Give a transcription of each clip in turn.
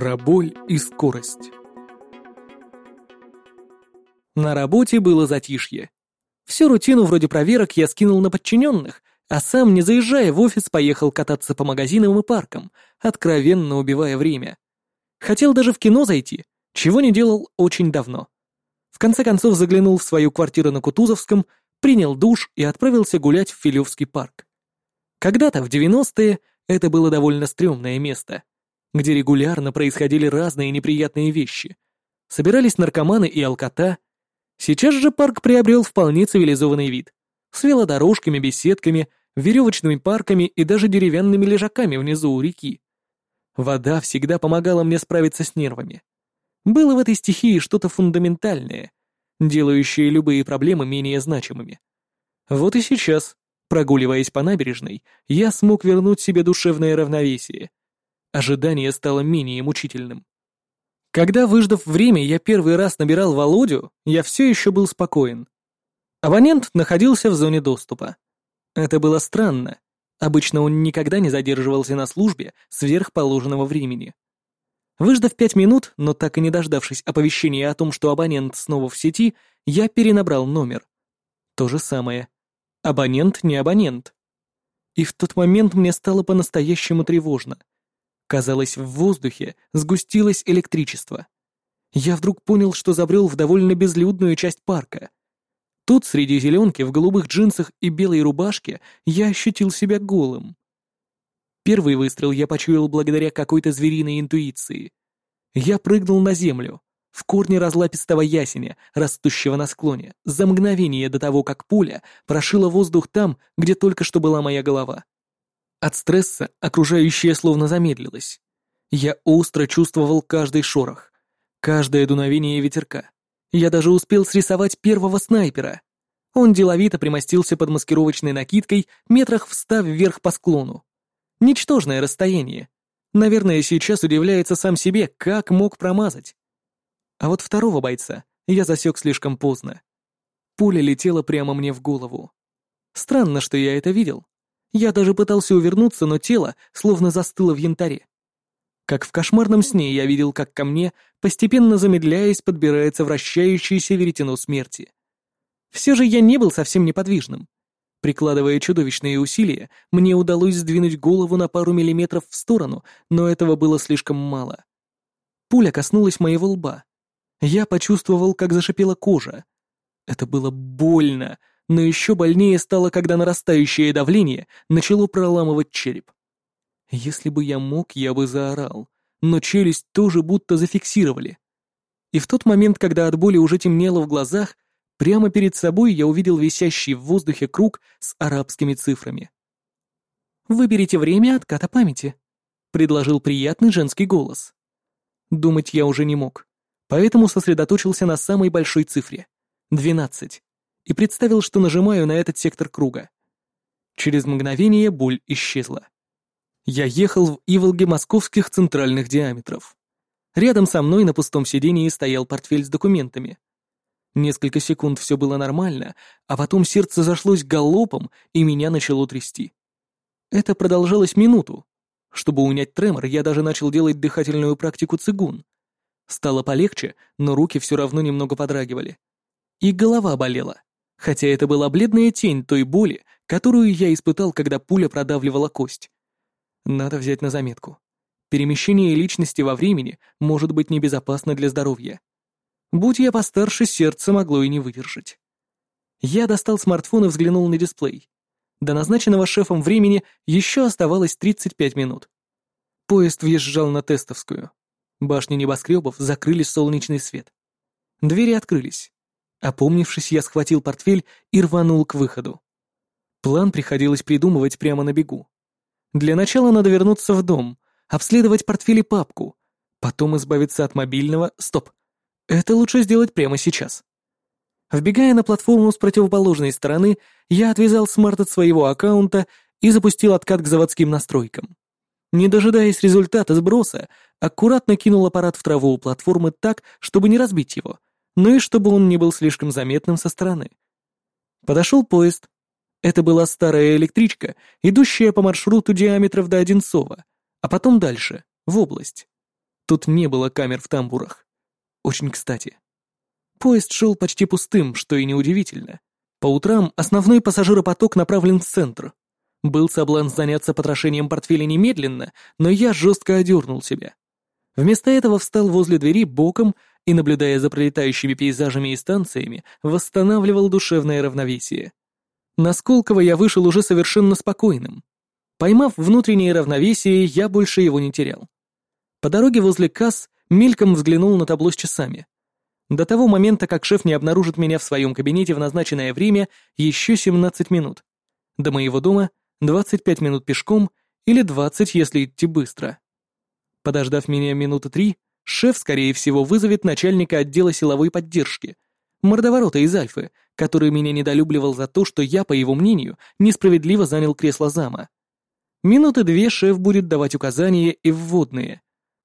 Про и скорость. На работе было затишье. Всю рутину вроде проверок я скинул на подчиненных, а сам, не заезжая в офис, поехал кататься по магазинам и паркам, откровенно убивая время. Хотел даже в кино зайти, чего не делал очень давно. В конце концов заглянул в свою квартиру на Кутузовском, принял душ и отправился гулять в Филевский парк. Когда-то, в 90-е, это было довольно стрёмное место где регулярно происходили разные неприятные вещи. Собирались наркоманы и алкота. Сейчас же парк приобрел вполне цивилизованный вид. С велодорожками, беседками, веревочными парками и даже деревянными лежаками внизу у реки. Вода всегда помогала мне справиться с нервами. Было в этой стихии что-то фундаментальное, делающее любые проблемы менее значимыми. Вот и сейчас, прогуливаясь по набережной, я смог вернуть себе душевное равновесие ожидание стало менее мучительным. Когда, выждав время, я первый раз набирал Володю, я все еще был спокоен. Абонент находился в зоне доступа. Это было странно. Обычно он никогда не задерживался на службе сверх положенного времени. Выждав пять минут, но так и не дождавшись оповещения о том, что абонент снова в сети, я перенабрал номер. То же самое. Абонент не абонент. И в тот момент мне стало по-настоящему тревожно. Казалось, в воздухе сгустилось электричество. Я вдруг понял, что забрел в довольно безлюдную часть парка. Тут, среди зеленки, в голубых джинсах и белой рубашке, я ощутил себя голым. Первый выстрел я почуял благодаря какой-то звериной интуиции. Я прыгнул на землю, в корне разлапистого ясеня, растущего на склоне, за мгновение до того, как пуля прошила воздух там, где только что была моя голова. От стресса окружающее словно замедлилось. Я остро чувствовал каждый шорох, каждое дуновение ветерка. Я даже успел срисовать первого снайпера. Он деловито примостился под маскировочной накидкой метрах в ста вверх по склону. Ничтожное расстояние. Наверное, сейчас удивляется сам себе, как мог промазать. А вот второго бойца я засек слишком поздно. Пуля летела прямо мне в голову. Странно, что я это видел. Я даже пытался увернуться, но тело словно застыло в янтаре. Как в кошмарном сне я видел, как ко мне, постепенно замедляясь, подбирается вращающееся веретено смерти. Все же я не был совсем неподвижным. Прикладывая чудовищные усилия, мне удалось сдвинуть голову на пару миллиметров в сторону, но этого было слишком мало. Пуля коснулась моего лба. Я почувствовал, как зашипела кожа. Это было больно, но еще больнее стало, когда нарастающее давление начало проламывать череп. Если бы я мог, я бы заорал, но челюсть тоже будто зафиксировали. И в тот момент, когда от боли уже темнело в глазах, прямо перед собой я увидел висящий в воздухе круг с арабскими цифрами. «Выберите время отката памяти», — предложил приятный женский голос. Думать я уже не мог, поэтому сосредоточился на самой большой цифре — двенадцать и представил, что нажимаю на этот сектор круга. Через мгновение боль исчезла. Я ехал в Иволге московских центральных диаметров. Рядом со мной на пустом сидении стоял портфель с документами. Несколько секунд все было нормально, а потом сердце зашлось галопом, и меня начало трясти. Это продолжалось минуту. Чтобы унять тремор, я даже начал делать дыхательную практику цигун. Стало полегче, но руки все равно немного подрагивали. И голова болела хотя это была бледная тень той боли, которую я испытал, когда пуля продавливала кость. Надо взять на заметку. Перемещение личности во времени может быть небезопасно для здоровья. Будь я постарше, сердце могло и не выдержать. Я достал смартфон и взглянул на дисплей. До назначенного шефом времени еще оставалось 35 минут. Поезд въезжал на Тестовскую. Башни небоскребов закрыли солнечный свет. Двери открылись. Опомнившись, я схватил портфель и рванул к выходу. План приходилось придумывать прямо на бегу. Для начала надо вернуться в дом, обследовать портфель и папку, потом избавиться от мобильного... Стоп! Это лучше сделать прямо сейчас. Вбегая на платформу с противоположной стороны, я отвязал смарт от своего аккаунта и запустил откат к заводским настройкам. Не дожидаясь результата сброса, аккуратно кинул аппарат в траву у платформы так, чтобы не разбить его — ну и чтобы он не был слишком заметным со стороны. Подошел поезд. Это была старая электричка, идущая по маршруту диаметров до Одинцова, а потом дальше, в область. Тут не было камер в тамбурах. Очень кстати. Поезд шел почти пустым, что и неудивительно. По утрам основной пассажиропоток направлен в центр. Был соблазн заняться потрошением портфеля немедленно, но я жестко одернул себя. Вместо этого встал возле двери боком и, наблюдая за пролетающими пейзажами и станциями, восстанавливал душевное равновесие. На Сколково я вышел уже совершенно спокойным. Поймав внутреннее равновесие, я больше его не терял. По дороге возле касс мельком взглянул на табло с часами. До того момента, как шеф не обнаружит меня в своем кабинете в назначенное время, еще 17 минут. До моего дома 25 минут пешком или 20, если идти быстро. Подождав меня минуты три, шеф, скорее всего, вызовет начальника отдела силовой поддержки, мордоворота из Альфы, который меня недолюбливал за то, что я, по его мнению, несправедливо занял кресло зама. Минуты две шеф будет давать указания и вводные.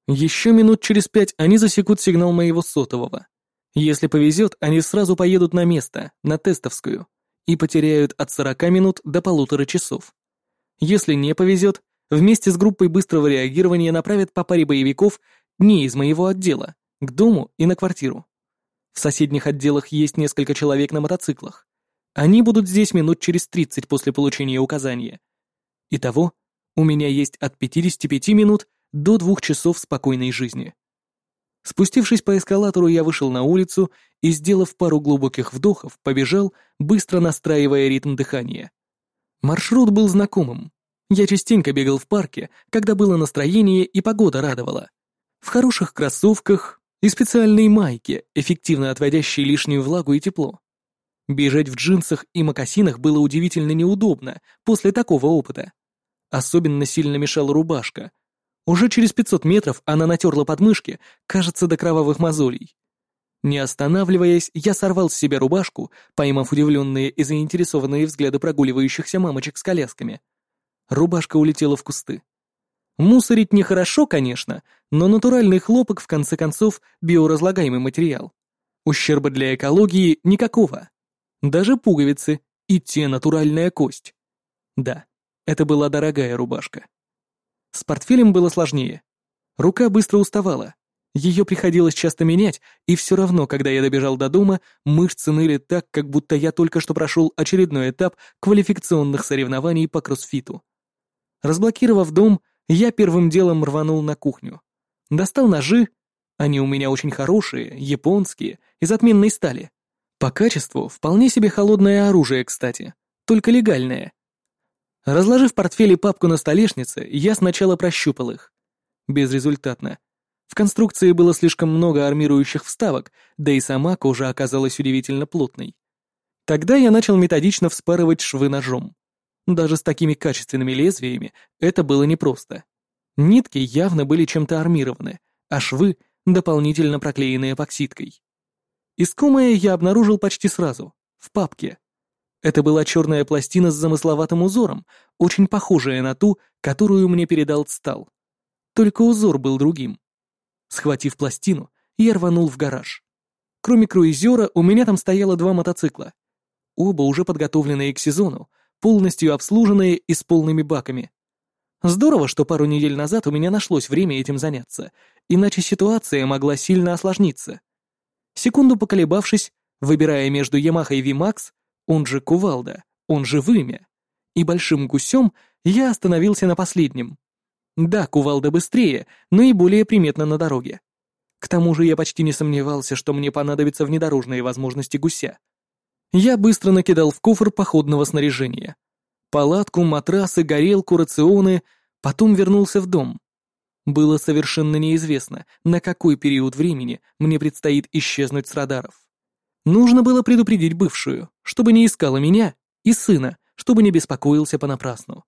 Еще минут через пять они засекут сигнал моего сотового. Если повезет, они сразу поедут на место, на тестовскую, и потеряют от 40 минут до полутора часов. Если не повезет, вместе с группой быстрого реагирования направят по паре боевиков не из моего отдела, к дому и на квартиру. В соседних отделах есть несколько человек на мотоциклах. Они будут здесь минут через 30 после получения указания. Итого, у меня есть от 55 минут до двух часов спокойной жизни. Спустившись по эскалатору, я вышел на улицу и, сделав пару глубоких вдохов, побежал, быстро настраивая ритм дыхания. Маршрут был знакомым. Я частенько бегал в парке, когда было настроение и погода радовала. В хороших кроссовках и специальной майке, эффективно отводящей лишнюю влагу и тепло. Бежать в джинсах и мокасинах было удивительно неудобно после такого опыта. Особенно сильно мешала рубашка. Уже через 500 метров она натерла подмышки, кажется, до кровавых мозолей. Не останавливаясь, я сорвал с себя рубашку, поймав удивленные и заинтересованные взгляды прогуливающихся мамочек с колясками. Рубашка улетела в кусты. Мусорить нехорошо, конечно, но натуральный хлопок, в конце концов, биоразлагаемый материал. Ущерба для экологии никакого. Даже пуговицы, и те натуральная кость. Да, это была дорогая рубашка. С портфелем было сложнее. Рука быстро уставала, ее приходилось часто менять, и все равно, когда я добежал до дома, мышцы ныли так, как будто я только что прошел очередной этап квалификационных соревнований по кроссфиту. Разблокировав дом, я первым делом рванул на кухню. Достал ножи, они у меня очень хорошие, японские, из отменной стали. По качеству вполне себе холодное оружие, кстати, только легальное. Разложив портфель и папку на столешнице, я сначала прощупал их. Безрезультатно. В конструкции было слишком много армирующих вставок, да и сама кожа оказалась удивительно плотной. Тогда я начал методично вспарывать швы ножом. Даже с такими качественными лезвиями это было непросто. Нитки явно были чем-то армированы, а швы дополнительно проклеены эпоксидкой. Искомое я обнаружил почти сразу, в папке. Это была черная пластина с замысловатым узором, очень похожая на ту, которую мне передал Цтал. Только узор был другим. Схватив пластину, я рванул в гараж. Кроме круизера, у меня там стояло два мотоцикла. Оба уже подготовленные к сезону, полностью обслуженные и с полными баками. Здорово, что пару недель назад у меня нашлось время этим заняться, иначе ситуация могла сильно осложниться. Секунду поколебавшись, выбирая между Yamaha V-Max, он же Кувалда, он же Вымя, и Большим Гусем, я остановился на последнем. Да, кувалда быстрее, но и более приметна на дороге. К тому же я почти не сомневался, что мне понадобятся внедорожные возможности гуся. Я быстро накидал в кофр походного снаряжения. Палатку, матрасы, горелку, рационы, потом вернулся в дом. Было совершенно неизвестно, на какой период времени мне предстоит исчезнуть с радаров. Нужно было предупредить бывшую, чтобы не искала меня, и сына, чтобы не беспокоился понапрасну.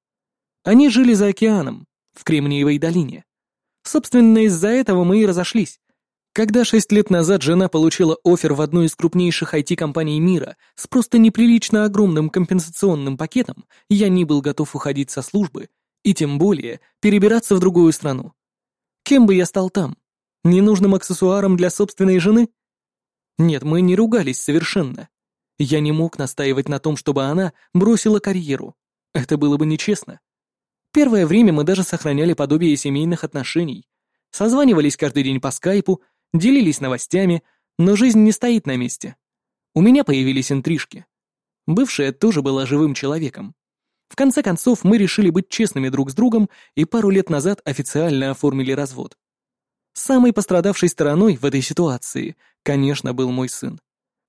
Они жили за океаном, в Кремниевой долине. Собственно, из-за этого мы и разошлись. Когда шесть лет назад жена получила офер в одну из крупнейших IT-компаний мира с просто неприлично огромным компенсационным пакетом, я не был готов уходить со службы и тем более перебираться в другую страну. Кем бы я стал там? Ненужным аксессуаром для собственной жены? Нет, мы не ругались совершенно. Я не мог настаивать на том, чтобы она бросила карьеру. Это было бы нечестно. Первое время мы даже сохраняли подобие семейных отношений. Созванивались каждый день по скайпу, делились новостями, но жизнь не стоит на месте. У меня появились интрижки. Бывшая тоже была живым человеком. В конце концов, мы решили быть честными друг с другом и пару лет назад официально оформили развод. Самой пострадавшей стороной в этой ситуации, конечно, был мой сын.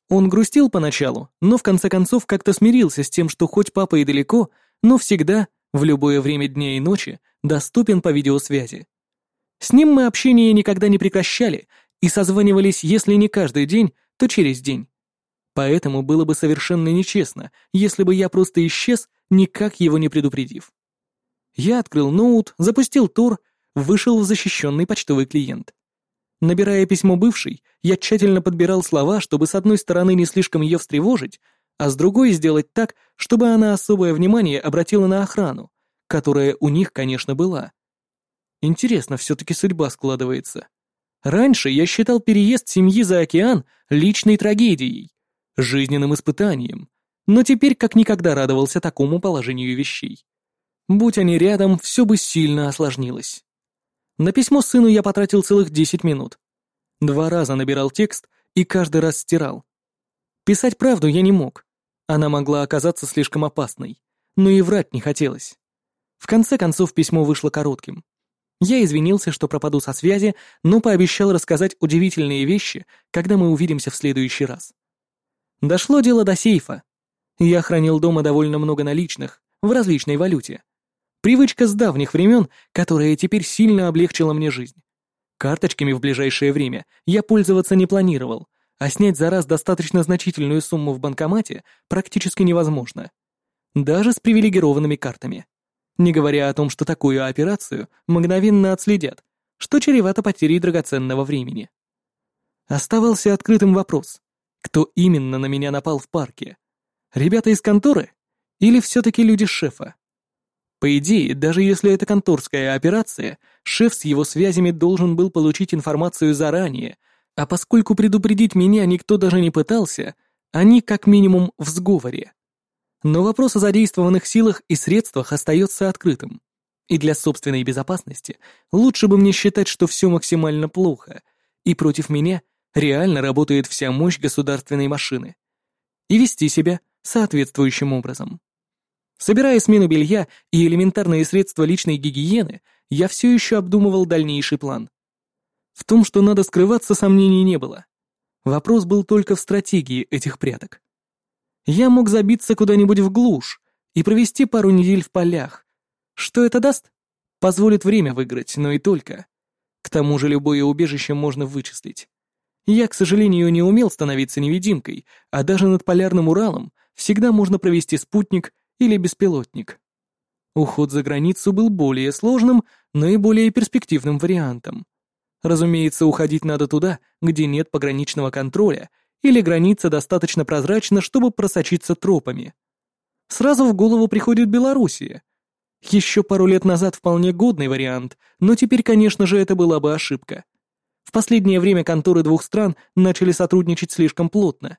Он грустил поначалу, но в конце концов как-то смирился с тем, что хоть папа и далеко, но всегда, в любое время дня и ночи, доступен по видеосвязи. С ним мы общение никогда не прекращали и созванивались, если не каждый день, то через день. Поэтому было бы совершенно нечестно, если бы я просто исчез, никак его не предупредив. Я открыл ноут, запустил Тор, вышел в защищенный почтовый клиент. Набирая письмо бывшей, я тщательно подбирал слова, чтобы с одной стороны не слишком ее встревожить, а с другой сделать так, чтобы она особое внимание обратила на охрану, которая у них, конечно, была. Интересно, все-таки судьба складывается. Раньше я считал переезд семьи за океан личной трагедией, жизненным испытанием, но теперь как никогда радовался такому положению вещей. Будь они рядом, все бы сильно осложнилось. На письмо сыну я потратил целых 10 минут. Два раза набирал текст и каждый раз стирал. Писать правду я не мог. Она могла оказаться слишком опасной, но и врать не хотелось. В конце концов письмо вышло коротким. Я извинился, что пропаду со связи, но пообещал рассказать удивительные вещи, когда мы увидимся в следующий раз. Дошло дело до сейфа. Я хранил дома довольно много наличных, в различной валюте. Привычка с давних времен, которая теперь сильно облегчила мне жизнь. Карточками в ближайшее время я пользоваться не планировал, а снять за раз достаточно значительную сумму в банкомате практически невозможно. Даже с привилегированными картами. Не говоря о том, что такую операцию мгновенно отследят, что чревато потерей драгоценного времени. Оставался открытым вопрос, кто именно на меня напал в парке? Ребята из конторы? Или все-таки люди шефа? По идее, даже если это конторская операция, шеф с его связями должен был получить информацию заранее, а поскольку предупредить меня никто даже не пытался, они как минимум в сговоре. Но вопрос о задействованных силах и средствах остается открытым. И для собственной безопасности лучше бы мне считать, что все максимально плохо, и против меня реально работает вся мощь государственной машины. И вести себя соответствующим образом. Собирая смену белья и элементарные средства личной гигиены, я все еще обдумывал дальнейший план. В том, что надо скрываться, сомнений не было. Вопрос был только в стратегии этих пряток. Я мог забиться куда-нибудь в глушь и провести пару недель в полях. Что это даст? Позволит время выиграть, но и только. К тому же любое убежище можно вычислить. Я, к сожалению, не умел становиться невидимкой, а даже над полярным Уралом всегда можно провести спутник или беспилотник. Уход за границу был более сложным, но и более перспективным вариантом. Разумеется, уходить надо туда, где нет пограничного контроля, или граница достаточно прозрачна, чтобы просочиться тропами. Сразу в голову приходит Белоруссия. Еще пару лет назад вполне годный вариант, но теперь, конечно же, это была бы ошибка. В последнее время конторы двух стран начали сотрудничать слишком плотно.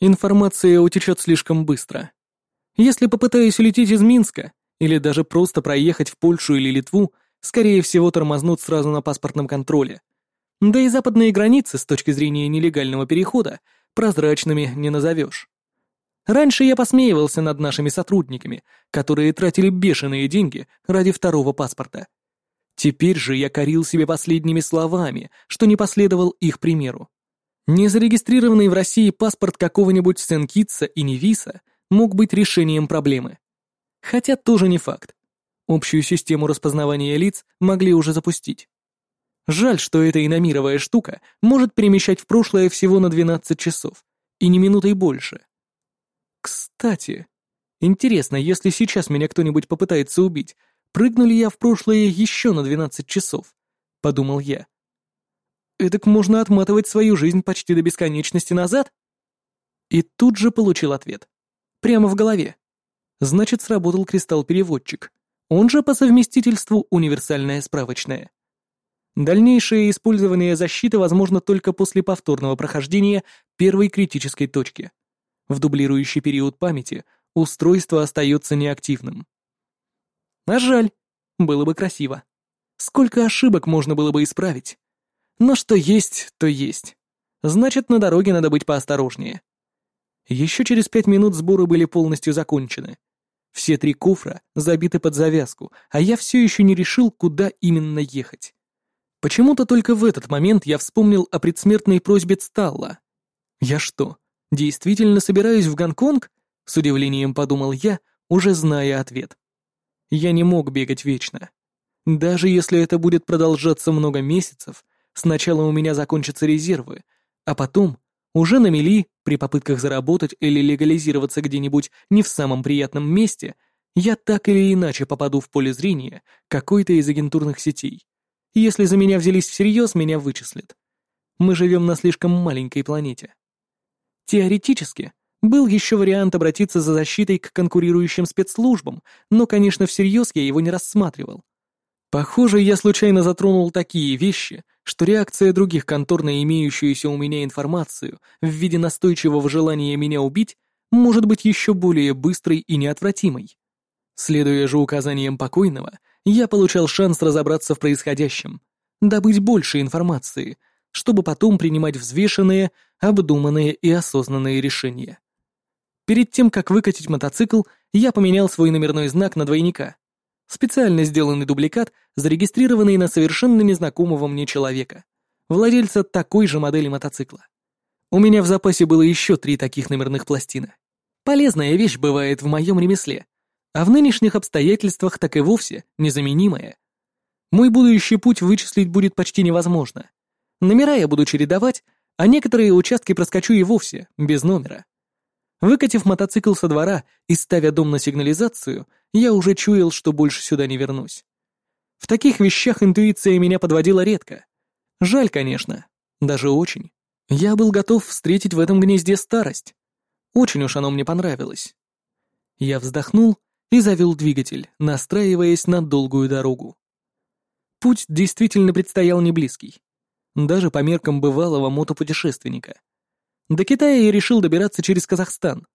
Информация утечет слишком быстро. Если попытаюсь улететь из Минска, или даже просто проехать в Польшу или Литву, скорее всего тормознут сразу на паспортном контроле. Да и западные границы с точки зрения нелегального перехода прозрачными не назовешь. Раньше я посмеивался над нашими сотрудниками, которые тратили бешеные деньги ради второго паспорта. Теперь же я корил себе последними словами, что не последовал их примеру. Незарегистрированный в России паспорт какого-нибудь Сен-Китса и Невиса мог быть решением проблемы. Хотя тоже не факт. Общую систему распознавания лиц могли уже запустить. Жаль, что эта иномировая штука может перемещать в прошлое всего на 12 часов, и не минутой больше. Кстати, интересно, если сейчас меня кто-нибудь попытается убить, прыгну ли я в прошлое еще на 12 часов? Подумал я. Эдак можно отматывать свою жизнь почти до бесконечности назад? И тут же получил ответ. Прямо в голове. Значит, сработал кристалл-переводчик. Он же по совместительству универсальная справочная. Дальнейшее использование защиты возможно только после повторного прохождения первой критической точки. В дублирующий период памяти устройство остается неактивным. А жаль, было бы красиво. Сколько ошибок можно было бы исправить? Но что есть, то есть. Значит, на дороге надо быть поосторожнее. Еще через пять минут сборы были полностью закончены. Все три кофра забиты под завязку, а я все еще не решил, куда именно ехать. Почему-то только в этот момент я вспомнил о предсмертной просьбе Цталла. Я что, действительно собираюсь в Гонконг? С удивлением подумал я, уже зная ответ. Я не мог бегать вечно. Даже если это будет продолжаться много месяцев, сначала у меня закончатся резервы, а потом, уже на мели, при попытках заработать или легализироваться где-нибудь не в самом приятном месте, я так или иначе попаду в поле зрения какой-то из агентурных сетей. Если за меня взялись всерьез, меня вычислят. Мы живем на слишком маленькой планете. Теоретически, был еще вариант обратиться за защитой к конкурирующим спецслужбам, но, конечно, всерьез я его не рассматривал. Похоже, я случайно затронул такие вещи, что реакция других контор на имеющуюся у меня информацию в виде настойчивого желания меня убить может быть еще более быстрой и неотвратимой. Следуя же указаниям покойного, я получал шанс разобраться в происходящем, добыть больше информации, чтобы потом принимать взвешенные, обдуманные и осознанные решения. Перед тем, как выкатить мотоцикл, я поменял свой номерной знак на двойника. Специально сделанный дубликат, зарегистрированный на совершенно незнакомого мне человека, владельца такой же модели мотоцикла. У меня в запасе было еще три таких номерных пластины. Полезная вещь бывает в моем ремесле, а в нынешних обстоятельствах так и вовсе незаменимая. Мой будущий путь вычислить будет почти невозможно. Номера я буду чередовать, а некоторые участки проскочу и вовсе, без номера. Выкатив мотоцикл со двора и ставя дом на сигнализацию, я уже чуял, что больше сюда не вернусь. В таких вещах интуиция меня подводила редко. Жаль, конечно, даже очень. Я был готов встретить в этом гнезде старость. Очень уж оно мне понравилось. Я вздохнул и завел двигатель, настраиваясь на долгую дорогу. Путь действительно предстоял не близкий. Даже по меркам бывалого мотопутешественника. До Китая я решил добираться через Казахстан.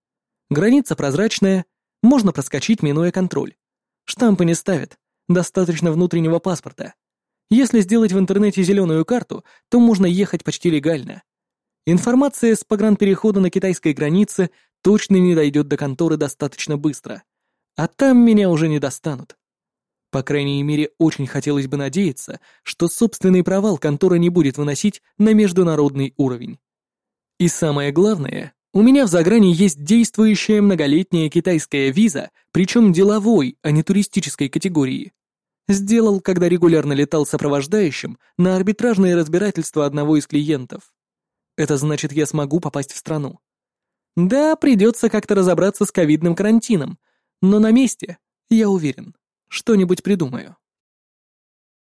Граница прозрачная, можно проскочить, минуя контроль. Штампы не ставят, достаточно внутреннего паспорта. Если сделать в интернете зеленую карту, то можно ехать почти легально. Информация с погранперехода на китайской границе точно не дойдет до конторы достаточно быстро. А там меня уже не достанут. По крайней мере, очень хотелось бы надеяться, что собственный провал контора не будет выносить на международный уровень. И самое главное, у меня в загране есть действующая многолетняя китайская виза, причем деловой, а не туристической категории. Сделал, когда регулярно летал сопровождающим на арбитражное разбирательство одного из клиентов. Это значит, я смогу попасть в страну. Да, придется как-то разобраться с ковидным карантином, но на месте, я уверен, что-нибудь придумаю.